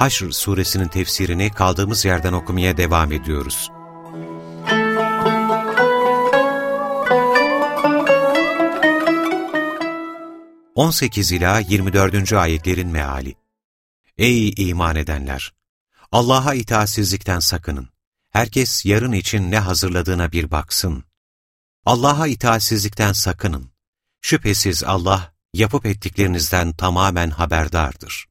Haşr suresinin tefsirini kaldığımız yerden okumaya devam ediyoruz. ...18 ila 24. ayetlerin meali. Ey iman edenler! Allah'a itaatsizlikten sakının. Herkes yarın için ne hazırladığına bir baksın. Allah'a itaatsizlikten sakının. Şüphesiz Allah, yapıp ettiklerinizden tamamen haberdardır.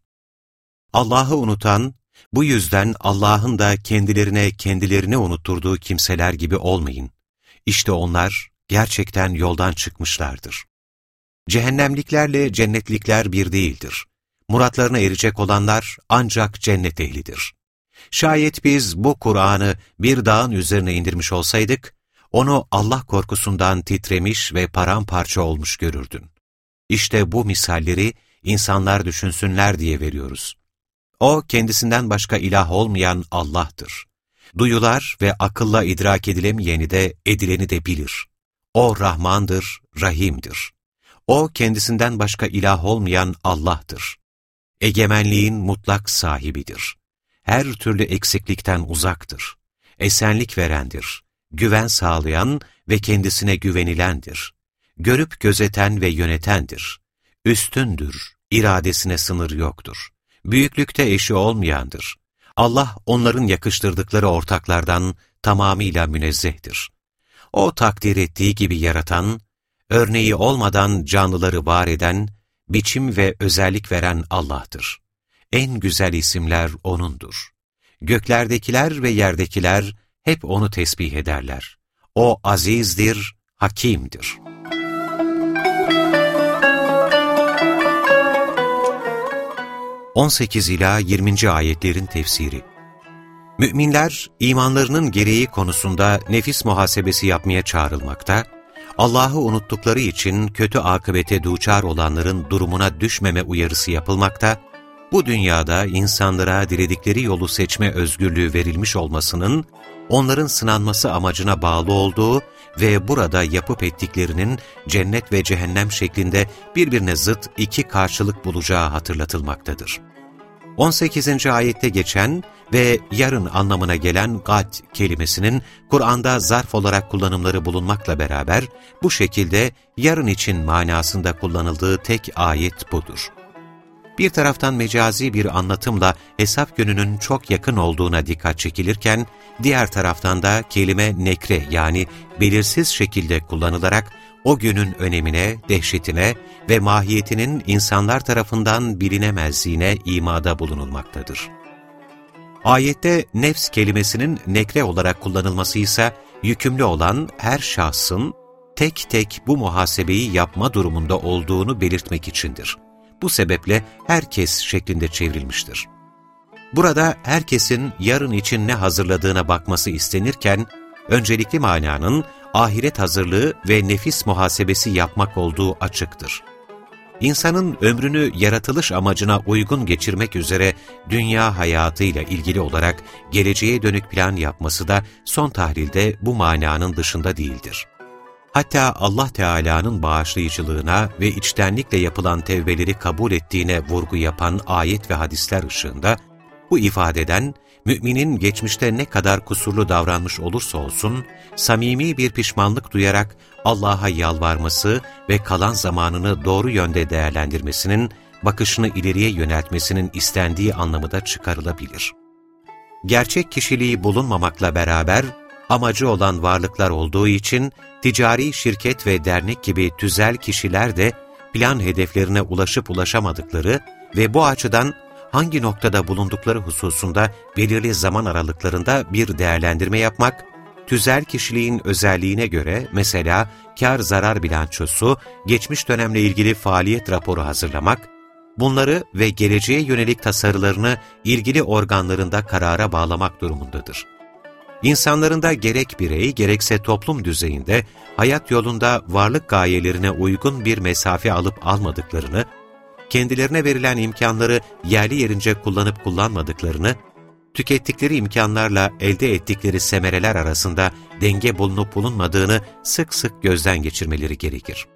Allah'ı unutan, bu yüzden Allah'ın da kendilerine kendilerini unutturduğu kimseler gibi olmayın. İşte onlar gerçekten yoldan çıkmışlardır. Cehennemliklerle cennetlikler bir değildir. Muratlarına erecek olanlar ancak cennet ehlidir. Şayet biz bu Kur'an'ı bir dağın üzerine indirmiş olsaydık, onu Allah korkusundan titremiş ve paramparça olmuş görürdün. İşte bu misalleri insanlar düşünsünler diye veriyoruz. O kendisinden başka ilah olmayan Allah'tır. Duyular ve akılla idrak edilemeyeni de edileni de bilir. O Rahmandır, Rahim'dir. O kendisinden başka ilah olmayan Allah'tır. Egemenliğin mutlak sahibidir. Her türlü eksiklikten uzaktır. Esenlik verendir güven sağlayan ve kendisine güvenilendir. Görüp gözeten ve yönetendir. Üstündür, iradesine sınır yoktur. Büyüklükte eşi olmayandır. Allah onların yakıştırdıkları ortaklardan tamamıyla münezzehtir. O takdir ettiği gibi yaratan, örneği olmadan canlıları var eden, biçim ve özellik veren Allah'tır. En güzel isimler O'nundur. Göklerdekiler ve yerdekiler, hep onu tesbih ederler. O azizdir, hakimdir. On ila 20. ayetlerin tefsiri Müminler, imanlarının gereği konusunda nefis muhasebesi yapmaya çağrılmakta, Allah'ı unuttukları için kötü akıbete duçar olanların durumuna düşmeme uyarısı yapılmakta, bu dünyada insanlara diledikleri yolu seçme özgürlüğü verilmiş olmasının onların sınanması amacına bağlı olduğu ve burada yapıp ettiklerinin cennet ve cehennem şeklinde birbirine zıt iki karşılık bulacağı hatırlatılmaktadır. 18. ayette geçen ve yarın anlamına gelen gad kelimesinin Kur'an'da zarf olarak kullanımları bulunmakla beraber bu şekilde yarın için manasında kullanıldığı tek ayet budur. Bir taraftan mecazi bir anlatımla hesap gününün çok yakın olduğuna dikkat çekilirken, diğer taraftan da kelime nekre yani belirsiz şekilde kullanılarak o günün önemine, dehşetine ve mahiyetinin insanlar tarafından bilinemezliğine imada bulunulmaktadır. Ayette nefs kelimesinin nekre olarak kullanılması ise yükümlü olan her şahsın tek tek bu muhasebeyi yapma durumunda olduğunu belirtmek içindir bu sebeple herkes şeklinde çevrilmiştir. Burada herkesin yarın için ne hazırladığına bakması istenirken, öncelikli mananın ahiret hazırlığı ve nefis muhasebesi yapmak olduğu açıktır. İnsanın ömrünü yaratılış amacına uygun geçirmek üzere dünya hayatıyla ilgili olarak geleceğe dönük plan yapması da son tahlilde bu mananın dışında değildir. Hatta Allah Teala'nın bağışlayıcılığına ve içtenlikle yapılan tevbeleri kabul ettiğine vurgu yapan ayet ve hadisler ışığında, bu ifadeden, müminin geçmişte ne kadar kusurlu davranmış olursa olsun, samimi bir pişmanlık duyarak Allah'a yalvarması ve kalan zamanını doğru yönde değerlendirmesinin, bakışını ileriye yöneltmesinin istendiği anlamı da çıkarılabilir. Gerçek kişiliği bulunmamakla beraber, amacı olan varlıklar olduğu için ticari şirket ve dernek gibi tüzel kişiler de plan hedeflerine ulaşıp ulaşamadıkları ve bu açıdan hangi noktada bulundukları hususunda belirli zaman aralıklarında bir değerlendirme yapmak, tüzel kişiliğin özelliğine göre mesela kar zarar bilançosu, geçmiş dönemle ilgili faaliyet raporu hazırlamak, bunları ve geleceğe yönelik tasarılarını ilgili organlarında karara bağlamak durumundadır. İnsanların da gerek birey gerekse toplum düzeyinde hayat yolunda varlık gayelerine uygun bir mesafe alıp almadıklarını, kendilerine verilen imkanları yerli yerince kullanıp kullanmadıklarını, tükettikleri imkanlarla elde ettikleri semereler arasında denge bulunup bulunmadığını sık sık gözden geçirmeleri gerekir.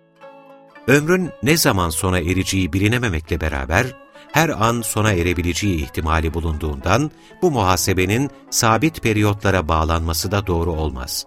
Ömrün ne zaman sona ereceği bilinememekle beraber, her an sona erebileceği ihtimali bulunduğundan bu muhasebenin sabit periyotlara bağlanması da doğru olmaz.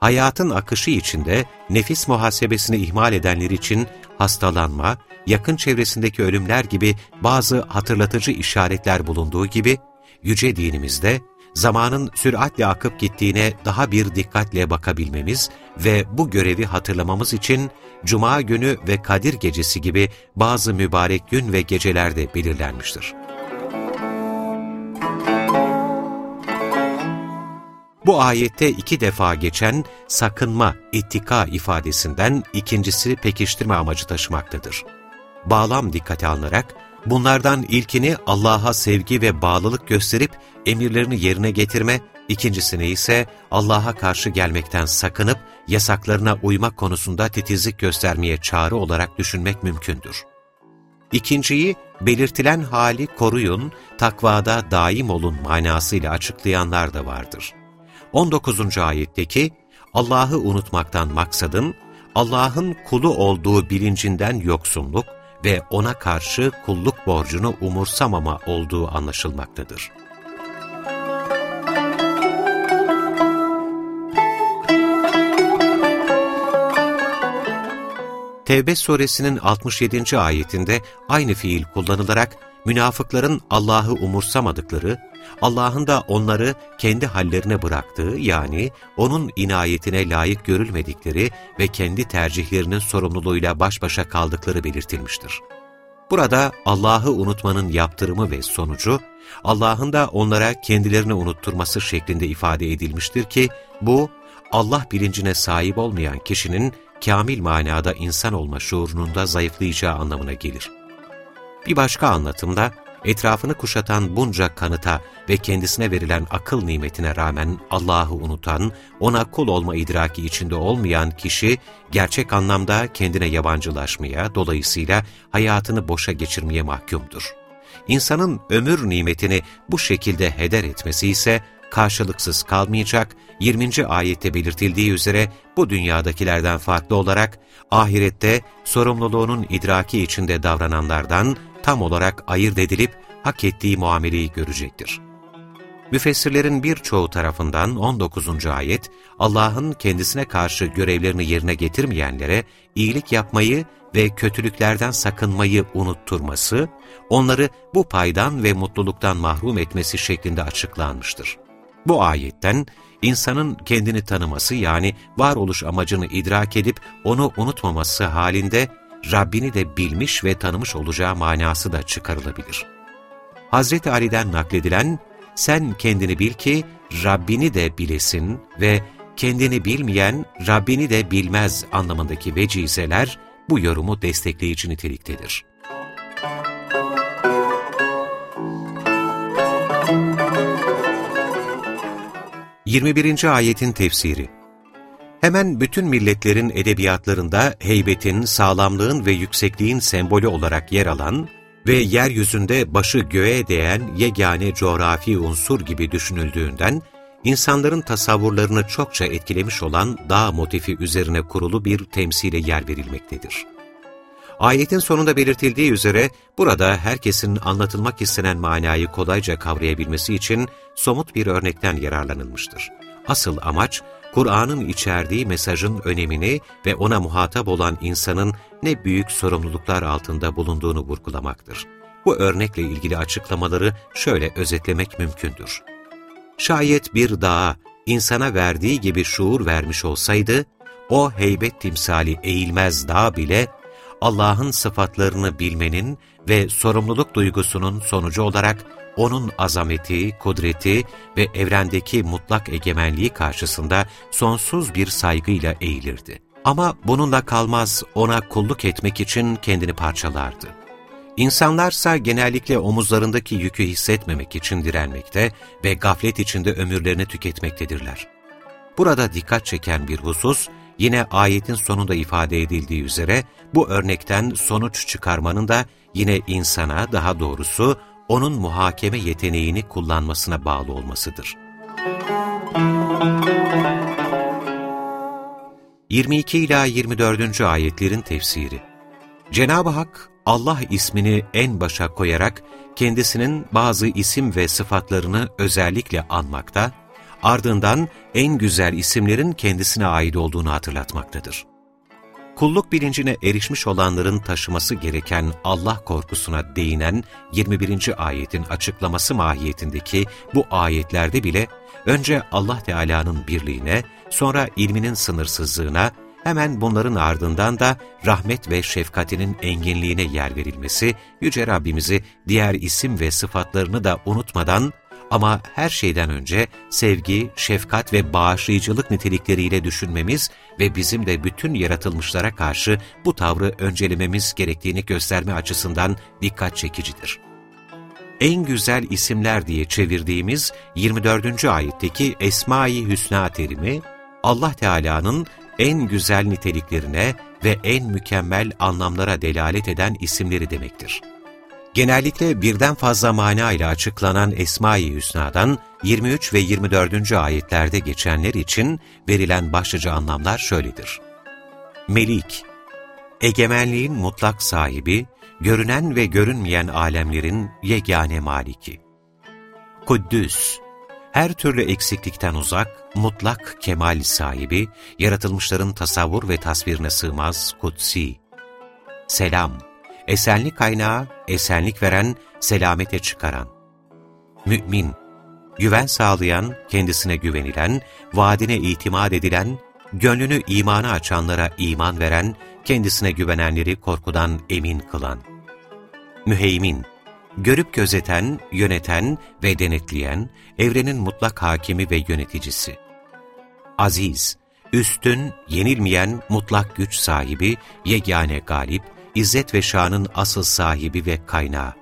Hayatın akışı içinde nefis muhasebesini ihmal edenler için hastalanma, yakın çevresindeki ölümler gibi bazı hatırlatıcı işaretler bulunduğu gibi, yüce dinimizde zamanın süratle akıp gittiğine daha bir dikkatle bakabilmemiz ve bu görevi hatırlamamız için Cuma günü ve Kadir Gecesi gibi bazı mübarek gün ve gecelerde belirlenmiştir. Bu ayette iki defa geçen sakınma, ittika ifadesinden ikincisi pekiştirme amacı taşımaktadır. Bağlam dikkate alınarak, bunlardan ilkini Allah'a sevgi ve bağlılık gösterip emirlerini yerine getirme, ikincisini ise Allah'a karşı gelmekten sakınıp yasaklarına uymak konusunda titizlik göstermeye çağrı olarak düşünmek mümkündür. İkinciyi, belirtilen hali koruyun, takvada daim olun manasıyla açıklayanlar da vardır. 19. ayetteki, Allah'ı unutmaktan maksadın, Allah'ın kulu olduğu bilincinden yoksunluk ve O'na karşı kulluk borcunu umursamama olduğu anlaşılmaktadır. Tevbe suresinin 67. ayetinde aynı fiil kullanılarak münafıkların Allah'ı umursamadıkları, Allah'ın da onları kendi hallerine bıraktığı yani O'nun inayetine layık görülmedikleri ve kendi tercihlerinin sorumluluğuyla baş başa kaldıkları belirtilmiştir. Burada Allah'ı unutmanın yaptırımı ve sonucu, Allah'ın da onlara kendilerini unutturması şeklinde ifade edilmiştir ki, bu, Allah bilincine sahip olmayan kişinin kamil manada insan olma şuurunun da zayıflayacağı anlamına gelir. Bir başka anlatımda, etrafını kuşatan bunca kanıta ve kendisine verilen akıl nimetine rağmen Allah'ı unutan, ona kul olma idraki içinde olmayan kişi, gerçek anlamda kendine yabancılaşmaya, dolayısıyla hayatını boşa geçirmeye mahkumdur. İnsanın ömür nimetini bu şekilde heder etmesi ise, karşılıksız kalmayacak, 20. ayette belirtildiği üzere bu dünyadakilerden farklı olarak ahirette sorumluluğunun idraki içinde davrananlardan tam olarak ayırt edilip hak ettiği muameleyi görecektir. Müfessirlerin birçoğu tarafından 19. ayet, Allah'ın kendisine karşı görevlerini yerine getirmeyenlere iyilik yapmayı ve kötülüklerden sakınmayı unutturması, onları bu paydan ve mutluluktan mahrum etmesi şeklinde açıklanmıştır. Bu ayetten insanın kendini tanıması yani varoluş amacını idrak edip onu unutmaması halinde Rabbini de bilmiş ve tanımış olacağı manası da çıkarılabilir. Hazreti Ali'den nakledilen, sen kendini bil ki Rabbini de bilesin ve kendini bilmeyen Rabbini de bilmez anlamındaki vecizeler bu yorumu destekleyici niteliktedir. 21. ayetin tefsiri Hemen bütün milletlerin edebiyatlarında heybetin, sağlamlığın ve yüksekliğin sembolü olarak yer alan ve yeryüzünde başı göğe değen yegane coğrafi unsur gibi düşünüldüğünden, insanların tasavvurlarını çokça etkilemiş olan dağ motifi üzerine kurulu bir temsile yer verilmektedir. Ayetin sonunda belirtildiği üzere burada herkesin anlatılmak istenen manayı kolayca kavrayabilmesi için somut bir örnekten yararlanılmıştır. Asıl amaç, Kur'an'ın içerdiği mesajın önemini ve ona muhatap olan insanın ne büyük sorumluluklar altında bulunduğunu vurgulamaktır. Bu örnekle ilgili açıklamaları şöyle özetlemek mümkündür. Şayet bir dağa insana verdiği gibi şuur vermiş olsaydı, o heybet timsali eğilmez dağ bile Allah'ın sıfatlarını bilmenin ve sorumluluk duygusunun sonucu olarak onun azameti, kudreti ve evrendeki mutlak egemenliği karşısında sonsuz bir saygıyla eğilirdi. Ama bununla kalmaz, ona kulluk etmek için kendini parçalardı. İnsanlarsa genellikle omuzlarındaki yükü hissetmemek için direnmekte ve gaflet içinde ömürlerini tüketmektedirler. Burada dikkat çeken bir husus, yine ayetin sonunda ifade edildiği üzere bu örnekten sonuç çıkarmanın da yine insana, daha doğrusu onun muhakeme yeteneğini kullanmasına bağlı olmasıdır. 22 ila 24. ayetlerin tefsiri Cenab-ı Hak Allah ismini en başa koyarak kendisinin bazı isim ve sıfatlarını özellikle anmakta, ardından en güzel isimlerin kendisine ait olduğunu hatırlatmaktadır. Kulluk bilincine erişmiş olanların taşıması gereken Allah korkusuna değinen 21. ayetin açıklaması mahiyetindeki bu ayetlerde bile önce Allah Teala'nın birliğine, sonra ilminin sınırsızlığına, hemen bunların ardından da rahmet ve şefkatinin enginliğine yer verilmesi, Yüce Rabbimizi diğer isim ve sıfatlarını da unutmadan ama her şeyden önce sevgi, şefkat ve bağışlayıcılık nitelikleriyle düşünmemiz ve bizim de bütün yaratılmışlara karşı bu tavrı öncelememiz gerektiğini gösterme açısından dikkat çekicidir. En güzel isimler diye çevirdiğimiz 24. ayetteki Esma-i Hüsna terimi, Allah Teala'nın en güzel niteliklerine ve en mükemmel anlamlara delalet eden isimleri demektir. Genellikle birden fazla mana ile açıklanan Esma-i Hüsna'dan 23 ve 24. ayetlerde geçenler için verilen başlıca anlamlar şöyledir. Melik, egemenliğin mutlak sahibi, görünen ve görünmeyen alemlerin yegane maliki. Kuddüs, her türlü eksiklikten uzak, mutlak kemal sahibi, yaratılmışların tasavvur ve tasvirine sığmaz kutsi. Selam, esenlik kaynağı, esenlik veren, selamete çıkaran. Mü'min, güven sağlayan, kendisine güvenilen, vaadine itimat edilen, gönlünü imana açanlara iman veren, kendisine güvenenleri korkudan emin kılan. Müheymin, görüp gözeten, yöneten ve denetleyen, evrenin mutlak hakimi ve yöneticisi. Aziz, üstün, yenilmeyen, mutlak güç sahibi, yegane galip, izzet ve şanın asıl sahibi ve kaynağı.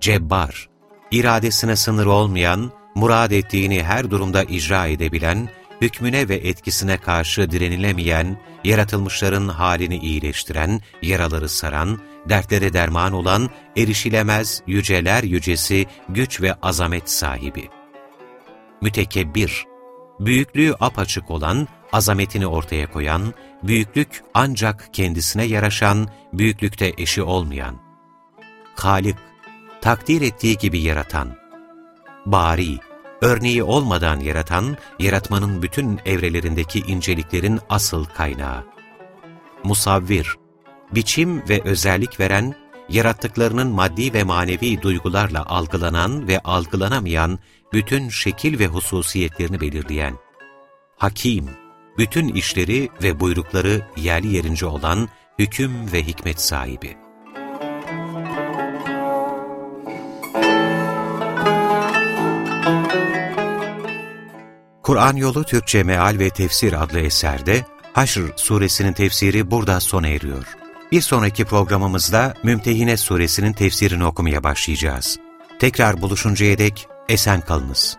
Cebbar, iradesine sınır olmayan, murad ettiğini her durumda icra edebilen, hükmüne ve etkisine karşı direnilemeyen, yaratılmışların halini iyileştiren, yaraları saran, dertlere derman olan, erişilemez, yüceler yücesi, güç ve azamet sahibi. Mütekebbir, büyüklüğü apaçık olan, azametini ortaya koyan, büyüklük ancak kendisine yaraşan, büyüklükte eşi olmayan. Halik, takdir ettiği gibi yaratan. Bari, örneği olmadan yaratan, yaratmanın bütün evrelerindeki inceliklerin asıl kaynağı. Musavvir, biçim ve özellik veren, yarattıklarının maddi ve manevi duygularla algılanan ve algılanamayan bütün şekil ve hususiyetlerini belirleyen. Hakim, bütün işleri ve buyrukları yerli yerince olan hüküm ve hikmet sahibi. Kur'an Yolu Türkçe Meal ve Tefsir adlı eserde Haşr suresinin tefsiri burada sona eriyor. Bir sonraki programımızda Mümtehine suresinin tefsirini okumaya başlayacağız. Tekrar buluşuncaya dek esen kalınız.